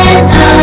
when I